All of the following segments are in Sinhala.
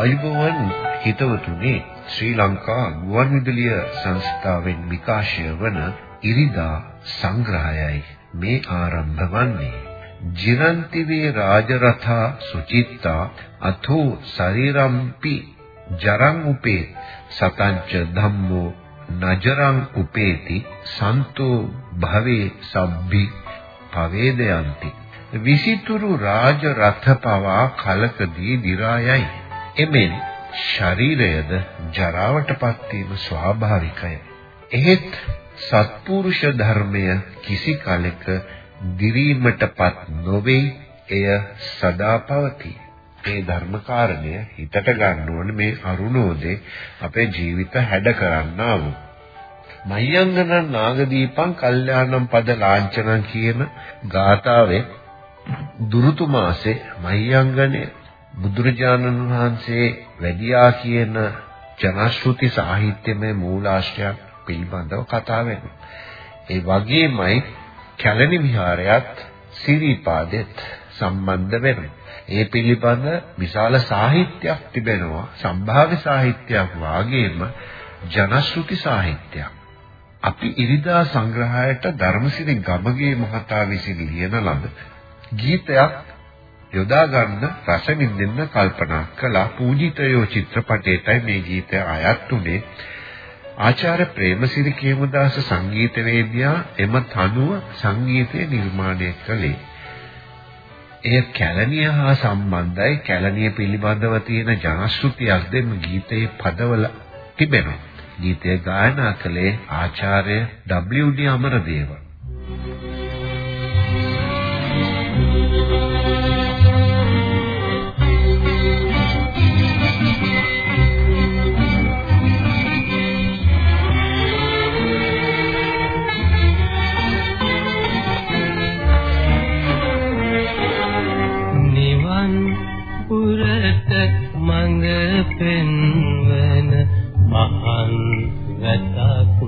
ආයුබෝවන් හිතවතුනි ශ්‍රී ලංකා ගුවන්විදුලිය සංස්ථාවෙන් විකාශය වන ඉරිදා සංග්‍රහයයි මේ ආරම්භ වන්නේ. ජිරන්තිවේ රාජරථා සුචිත්තා අතෝ ශරීරම්පි ජරං උපේ සතංච ධම්මෝ නජරං උපේති සන්තෝ භවේ සබ්බි පවේදයන්ති. විසිතුරු රාජ රථ පවා කලකදී දි รา යයි එමෙන් ශරීරයද ජරාවටපත් වීම ස්වාභාවිකය. එහෙත් සත්පුරුෂ ධර්මය කිසි කලෙක දිරීමටපත් නොවේ එය සදා පවතී. මේ ධර්ම කාරණය හිතට ගන්න ඕනේ මේ අරුණෝදේ අපේ ජීවිත හැඩ කරන්නා වූ මයංගන නාගදීපං කල්යාණම් පද ලාංඡනං කියන ගාථාවේ දුරුතු මාසේ මයංගනේ බුදුරජාණන් වහන්සේ වැඩියා කියන ජනශ්‍රුති සාහිත්‍යමය මූලාශ්‍රයක් පිළිබඳව කතා වෙනවා. ඒ වගේමයි කැලණි විහාරයත් සිරිපාදෙත් සම්බන්ධ වෙනවා. ඒ පිළිබඳ විශාල සාහිත්‍යයක් තිබෙනවා. සම්භාව්‍ය සාහිත්‍යයක් වාගේම ජනශ්‍රුති සාහිත්‍යයක්. අපි ඉරිදා සංග්‍රහයට ධර්මසිරි ගමගේ මහතා විසින් ලියන ලද ගීතයක් යොදා ගන්න රස විඳින්න කල්පනා කළා. පූජිතයෝ චිත්‍රපටයටයි මේ ගීතය අයත් උනේ. ආචාර්ය ප්‍රේමසිරි කේමදාස සංගීතවේදියා එම තනුව සංගීතය නිර්මාණය කළේ. එය කැලණිය හා සම්බන්ධයි. කැලණිය පිළිබඳව තියෙන ජනශ්‍රුතියක් දෙන්න ගීතයේ පදවල තිබෙනවා. ගීතය ගායනා කළේ ආචාර්ය W.D. අමරදේව.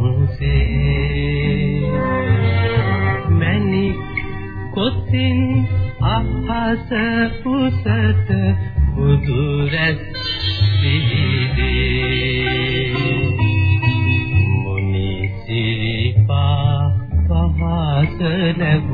කුසේ මැනික් කොතින් අහස පුසත බුදු රැස් පිහිදී මොනි සිරිපා පහස නැව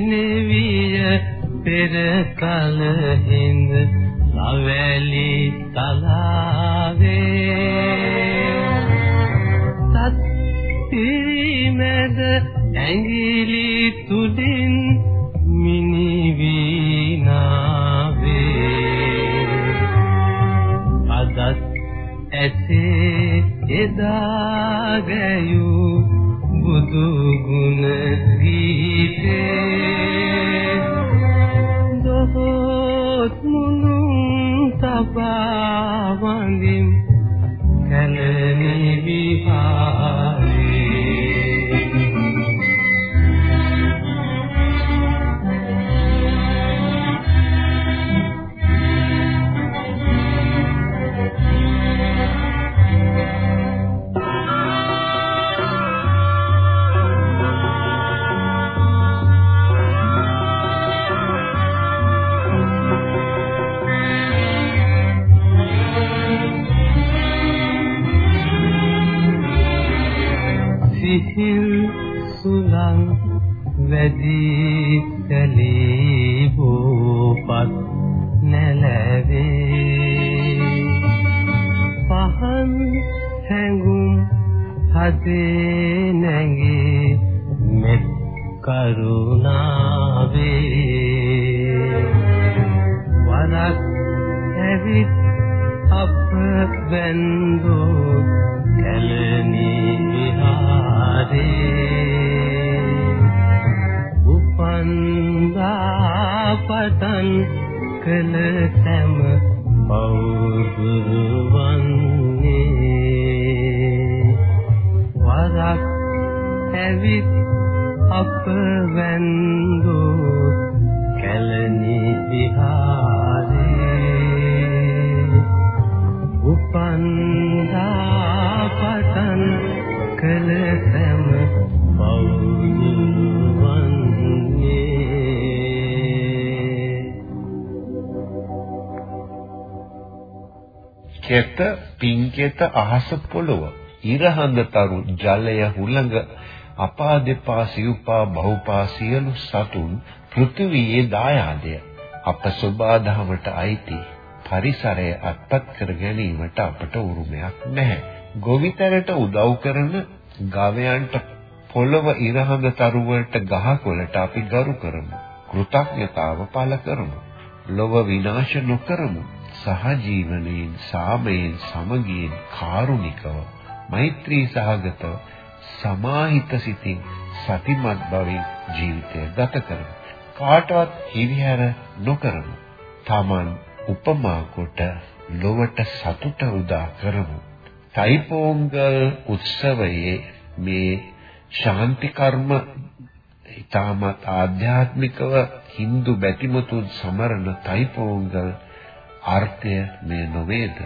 නෙවිය පෙර කලහිඳ ලවැලි තලාවේ. සත්තිමෙද ඇඟිලි තුඩින් මිනිවිනාවේ අදත් ඇසේ එදා ගයූ බුදු ඇවිත් අප වැන්දෝ කැලණි විහාරේ. උපන්දා පතන් කළ සෑම බෞදුරුවන්නේ වරක් ඇවිත් අප වැන්දෝ කැලණි විහාරේ උපන්දා පතන් කළ සෑම කෙත පිංකෙත අහස පොළොව ඉරහඳ තරු ජලය හුළඟ අපා දෙපා සිව්පා බහුපා සියලු සතුන් පෘථිවියේ දායාදය. අප සබාධමට අයිති. පරිසරය අත්පත් කර ගැනීමට අපට උරුමයක් නැහැ. ගොවිතැනට උදව් කරන ගවයන්ට පොළව ඉරහඳ තරුවලට ගහකොළට අපි ගරු කරමු. කෘතඥතාව පළ කරමු. ලොව විනාශ නොකරමු. සහජීවනයෙන් සාමයෙන් සමගියෙන් කාරුණිකව මෛත්‍රී සහගතව සමාහිත සිතින් සතිමත් බවින් ජීවිතය ගත කරමු. කාටවත් හිරිහැර නොකරමු. තමන් උපමා කොට ලොවට සතුට උදා කරමු තයිපෝංගල් උත්සවයේ මේ ශාන්ති කර්ම ඊටමත් ආධ්‍යාත්මිකව Hindu බැතිමතුන් සමරන තයිපෝංගල් අර්ථය මේ නොවේද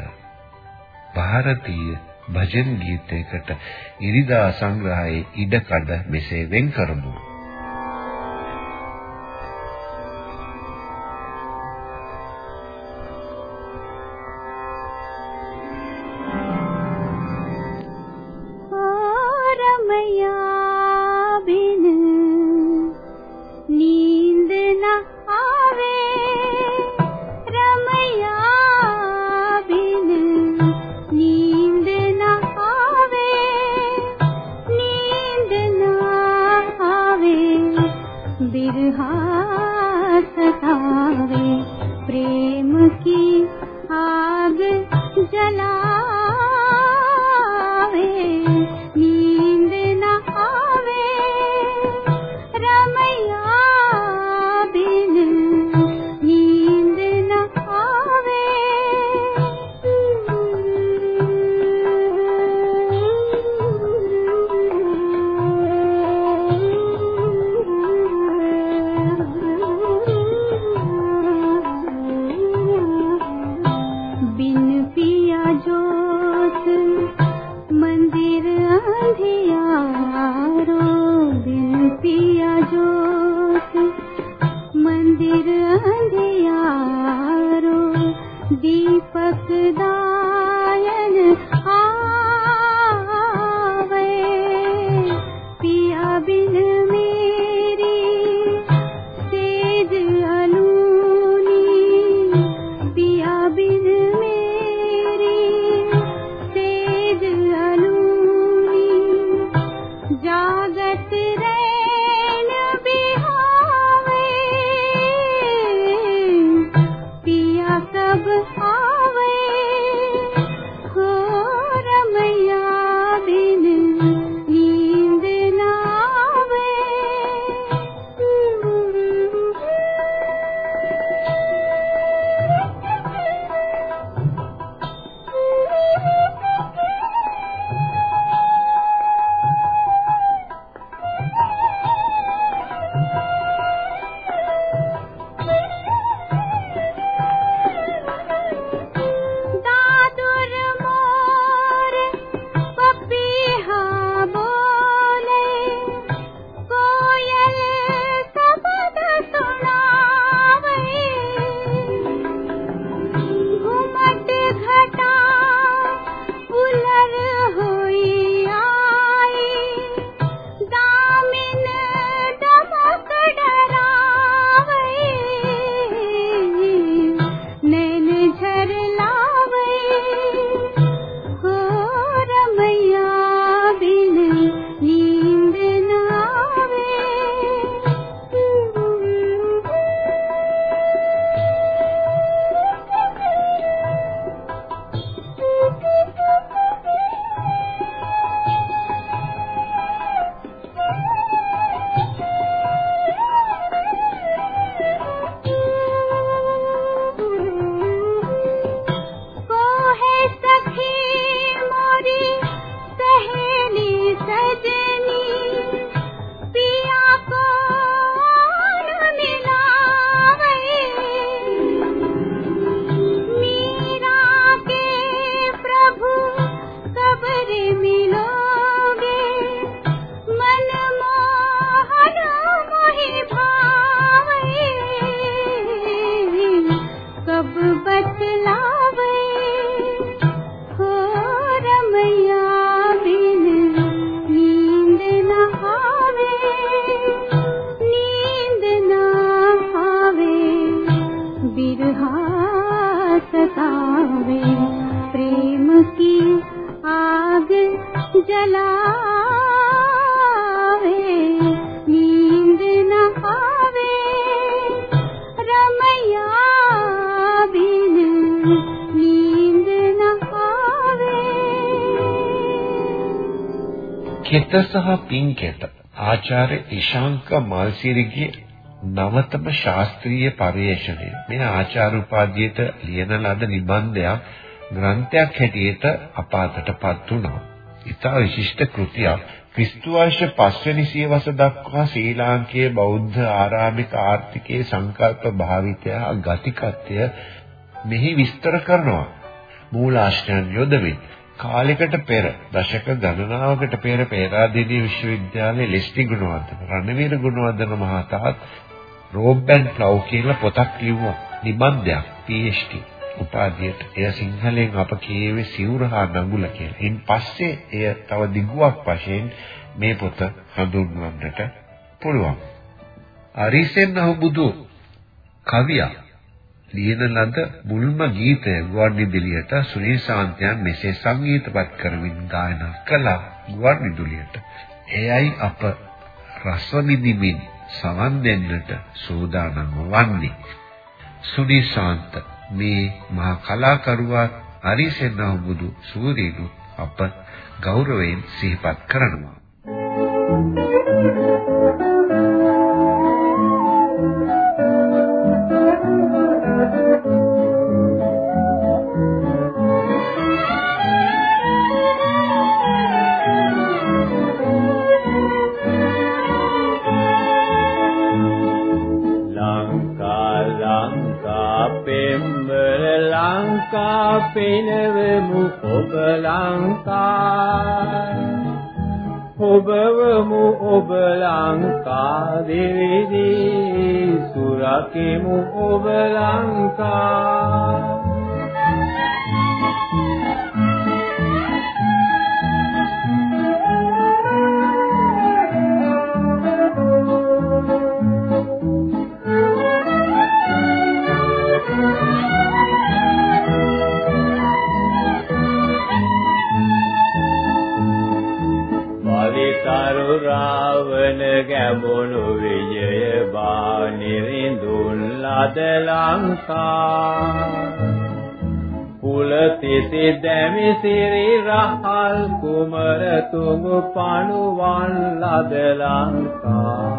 ಭಾರತೀಯ භජන් ගීතයකට ඉරිදා සංග්‍රහයේ ඉඩකඩ මෙසේ වෙන් කරමු दीप කෙත සහ පින්කෙත ආචාර්ය ඉශාංක මල්සිරිගේ නවතම ශාස්ත්‍රීය පරිශ්‍රණය මේ ආචාර්ය උපාධියට ලියන ලද නිබන්ධයක් ග්‍රන්ථයක් හැටියට අපාතටපත් වුණා. ඉතා විශිෂ්ට කෘතියක් ක්‍රිස්තු වර්ෂ 5 වෙනි සියවස දක්වා ශ්‍රී ලාංකේය බෞද්ධ ආරාමික ආර්ථිකයේ සංකල්ප භාවිතය ගතිකත්වය මෙහි විස්තර කරනවා. මූලාශ්‍රයන් යොදමින් කාලයකට පෙර දශක ගණනාවකට පෙර පේරාදෙණිය විශ්වවිද්‍යාලයේ ලෙස්ටි ගුණවර්ධන රණවීර ගුණවර්ධන මහතාත් රෝබ්බන් ප්ලව් කියලා පොතක් ලිව්වා නිබන්ධයක් PhD උපාධියට එය සිංහලෙන් අප කියවේ සිවුරහා නඟුල කියලා. ඉන් පස්සේ එය තව දිගුවක් වශයෙන් මේ පොත හඳුන්වන්නට පුළුවන්. අරිසෙන් අහුබුදු කවියා ලියන ලද මුල්ම ගීතය ගුවන්විදුලියට සුනිල් සාන්තයන් මෙසේ සංගීතපත් කරමින් ගායනා කළා ගුවන්විදුලියට. එයයි අප රස විඳිමින් සවන් දෙන්නට සූදානම් වන්නේ. සුනිල් සාන්ත මේ මහා කලාකරුවා හරිසෙන්නව බුදු සූරීනු අප ගෞරවයෙන් සිහිපත් කරනවා. පෙනවමු ඔබ ලංකා ඔබවමු ඔබ ලංකා දෙවිදී සුරකිමු ඔබ ලංකා. රාවණ ගැඹුණු විජය බා නිරිඳුන් ලද ලංකා. කුලතිසි දැමි සිරි රහල් කුමර තුමු පණුවන් ලද ලංකා.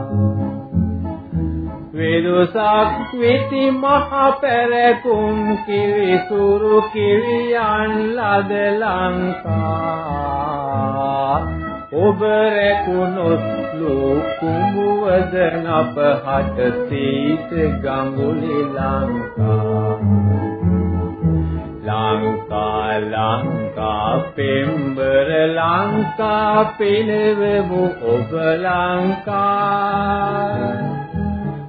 විදුසක් විති මහ පෙරකුම් කිවි සුරු කිවියන් ලද ලංකා. ඔබ රැකුණොත් ලෝකුඹුවද අපහට සීත ගඟුලි ලංකා. ලංකා ලංකා පෙම්බර ලංකා පිනවමු ඔබ ලංකා.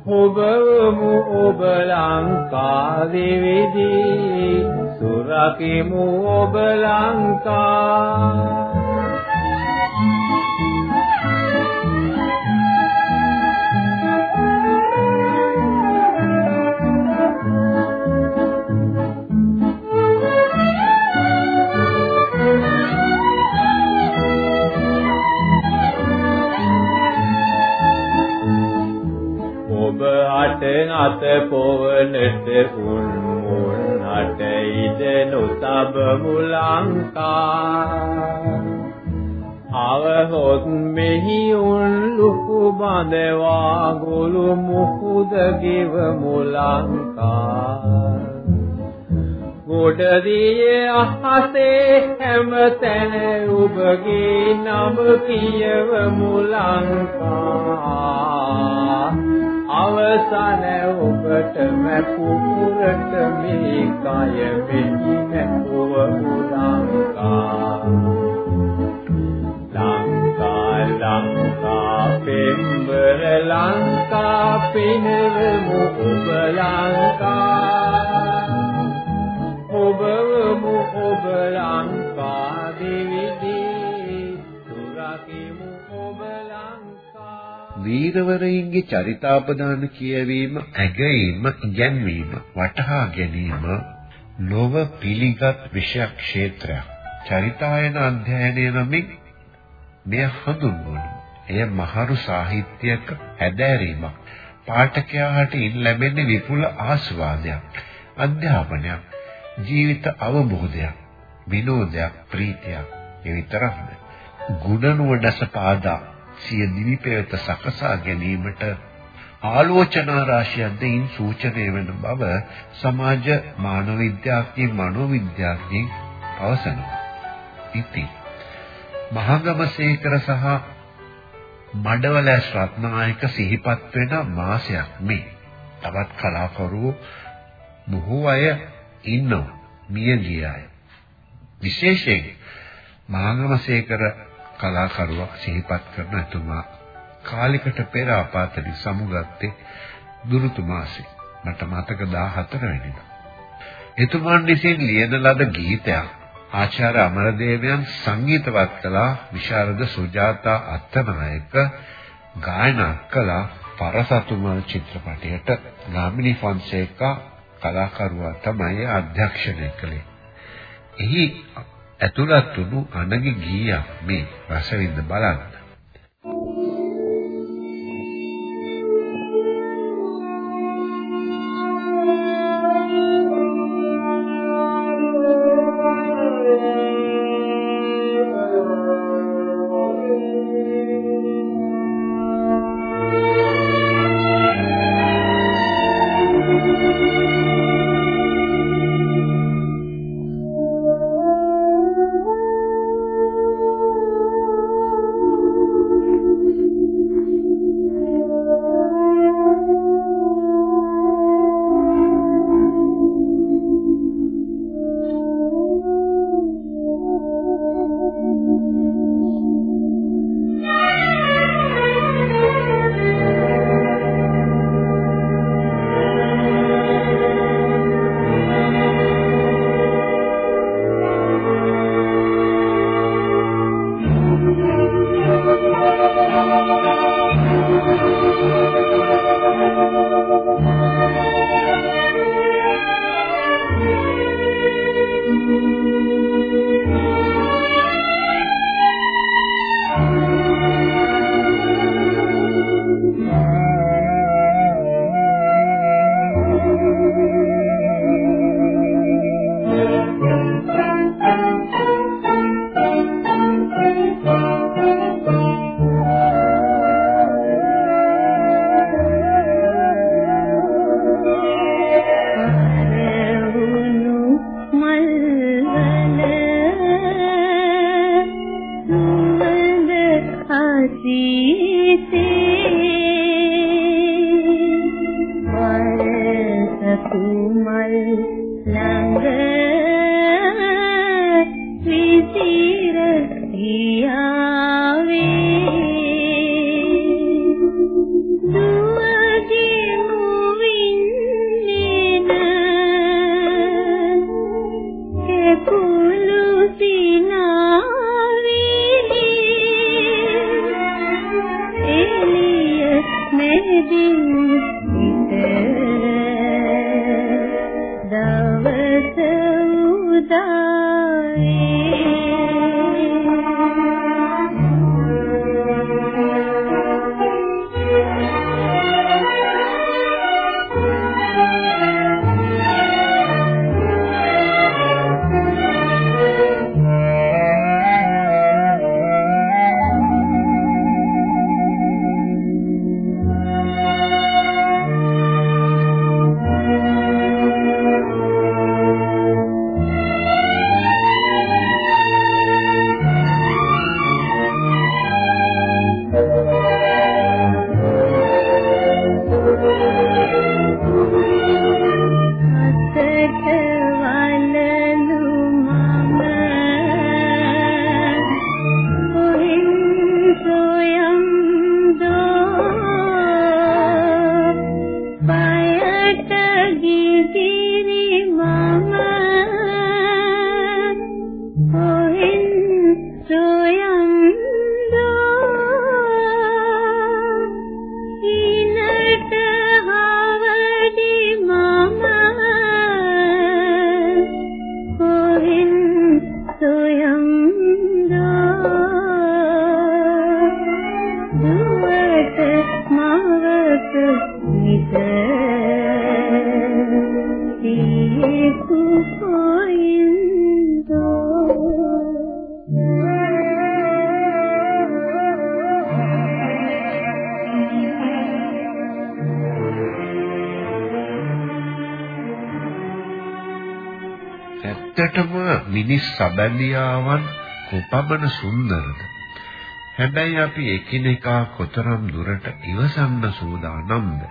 ඔබවමු ඔබ ලංකා දෙවිදී සුරකිමු ඔබ ලංකා. මුලංකා අවහොත් මෙහි උන් ලුකු බඳවා ගොළු මුහුද ගිව මුලංකා ගොඩදියේ අහසේ හැම තැන ඔබගේ නම කියව මුලංකා අවසන ඔබටම කුකුරට මේ කය වෙහි පිනවමු ඔබ ලංකා ඔබවමු ඔබ ලංකා දෙවිදී සුරකිමු ඔබ ලංකා වීරවරයින්ගේ චරිතාපදාන කියවීම, ඇගයීම, ඉගැන්වීම, වටහා ගැනීම ලොව පිළිගත් විෂය ක්ෂේත්‍රයක්. චරිතායන අධ්‍යයනය නමින් මෙය හඳුන්වනු. එය මහරු සාහිත්‍යයක හැදෑරීමක්. පාඨකයාට ඉන් ලැබෙන්නේ විපුල ආස්වාදයක්, අධ්‍යාපනයක්, ජීවිත අවබෝධයක්, විනෝදයක්, ප්‍රීතියක්. ඒ විතරක්ද? ගුණනුවණස පාදා සිය දිවිපෙවත සකසා ගැනීමට ආලෝචනා රාශියක් දෙයින් සූචනය වන බව සමාජ මානව විද්‍යාඥයින් මනෝවිද්‍යාඥයින් පවසනවා. ඉතින් මහගමසේකර සහ මඩවලැස් රත්නායක සිහිපත් වෙන මාසයක් මේ. තවත් කලාකරුවෝ බොහෝ අය ඉන්නවා. මිය ගිය අය. විශේෂයෙන් මහගමසේකර කලාකරුවා සිහිපත් කරන එතුමා කාලයකට පෙර අපාතලි සමුගත්තේ දුරුතු මාසේ. මට මතක 14 වෙනිදා. එතුමන් විසින් ලියන ලද ගීතයක් ආචාර්ය අමරදේවයන් සංගීතවත් කළා විශාරද සුජාතා අත්තනායක ගායනා කළා පරසතුමල් චිත්‍රපටයට ගාමිණී ෆොන්සේකා කලාකරුවා තමයි අධ්‍යක්ෂණය කළේ. එහි ඇතුළත් වුණු අනගි ගීයක් මේ රසවින්ද බලන්න. ඇත්තටම මිනිස් සබැඳියාවන් කොපමණ සුන්දරද? හැබැයි අපි එකිනෙකා කොතරම් දුරට ඉවසන්න සූදානම්ද?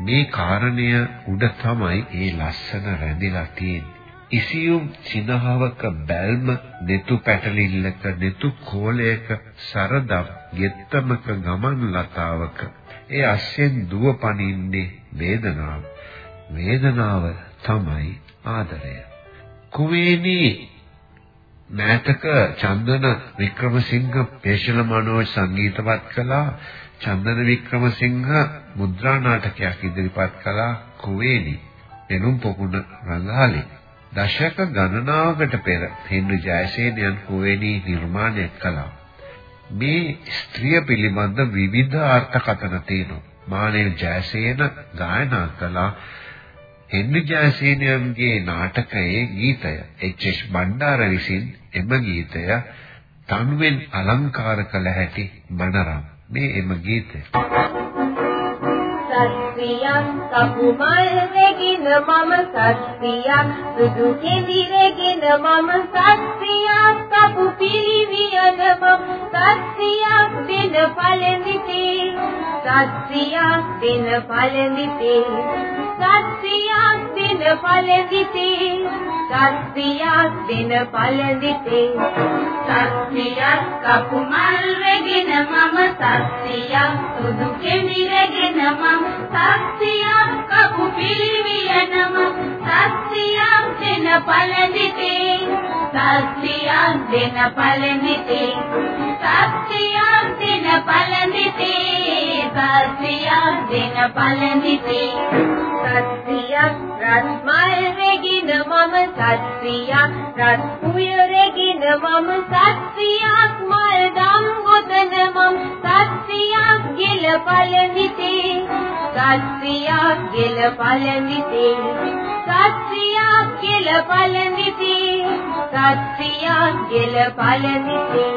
මේ කාරණය උඩ තමයි ඒ ලස්සන රැඳිලා තියෙන්නේ. ඉසියුම් සිනහවක බැල්ම netu පැටලිල්ලක netu කෝලයක සරදම් ගෙත්තමක ගමන් ලතාවක. ඒ අස්සෙන් දුව පනින්නේ වේදනාව. වේදනාව තමයි ආදරය. කුවේනි මෑතක චන්දන වික්‍රමසිංහ පේශල මනෝජ් සංගීතවත් කළා. චන්දන වික්‍රමසිංහ මුද්‍රා නාටකයක් ඉදිරිපත් කළා කුවේනි එනුම් පොකුණ රංගාලේ දශක ගණනාවකට පෙර හෙන්රි ජයසේනයන් කුවේනි නිර්මාණය කළා. මේ ස්ත්‍රිය පිළිබඳ විවිධ අර්ථකථන තියෙනවා. මානෙල් ජයසේන ගායනා කළා. හෙන්රි ජයසේනයන්ගේ නාටකයේ ගීතය එච්.එස්. බණ්ඩාර විසින් එම ගීතය තනුවෙන් අලංකාර කළ හැටි මනරම් මේ එම ගීතය. සත්‍රියක් කපුමල් රැගෙන මම සත්‍රියක් සුදු කෙඳි රැගෙන මම සත්‍රියක් කපු පිළිවියන මම සත්‍රියක් දෙන පළඳිතේ. සත්‍රියක් දෙන පළඳිතේ. සත්‍රියක් දෙන පළඳිතේ සත්‍රියක් දෙන පළඳිතේ සත්‍රියක් කපුමල් රැගෙන මම සත්‍රියක් සුදු කෙඳි රැගෙන මම සත්‍රියක් කපු පිළිවියනම සත්‍රියක් දෙන පළඳිතේ සත්‍රියක් දෙන පළඳිතේ සත්‍රියක් දෙන පළඳිතේ සත්‍රියක් දෙන පළඳිතේ සත්‍රියක් රත්මල් රැගෙන මම සත්‍රියක් රත් පුය රැගෙන මම සත්‍රියක් මල් දම් ගොතන මම සත්‍රියක් ගෙල පළඳිතේ සත්‍රියක් ගෙල පළඳිතේ සත්‍රියක් ගෙල පළඳිතේ සත්‍රියක් ගෙල පළඳිතේ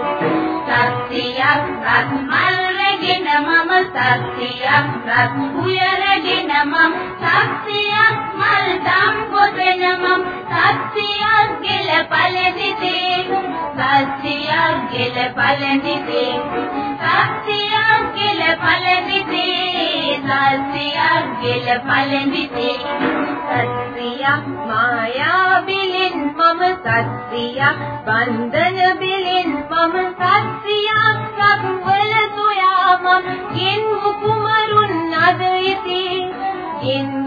සත්‍රියක් රත්මල් රැගෙන මම සත්‍රියක් රත් පුය රැගෙන මම සත්‍රියක් මල් දම් ගොතන මම සත්‍රියක් ගෙල පළඳිතේ සත්‍රියක් ගෙල පළඳිතේ සත්‍රියක් ගෙල පළඳිතේ සත්‍රියක් ගෙල පළඳිතේ. සත්‍රියක් මායා බිලින් මම සත්‍රියක් බන්ධන බිලින් මම සත්‍රියක් සක්වල සොයා මම ගෙන්මු කුමරුන් අද ඉතේ ගෙන්මු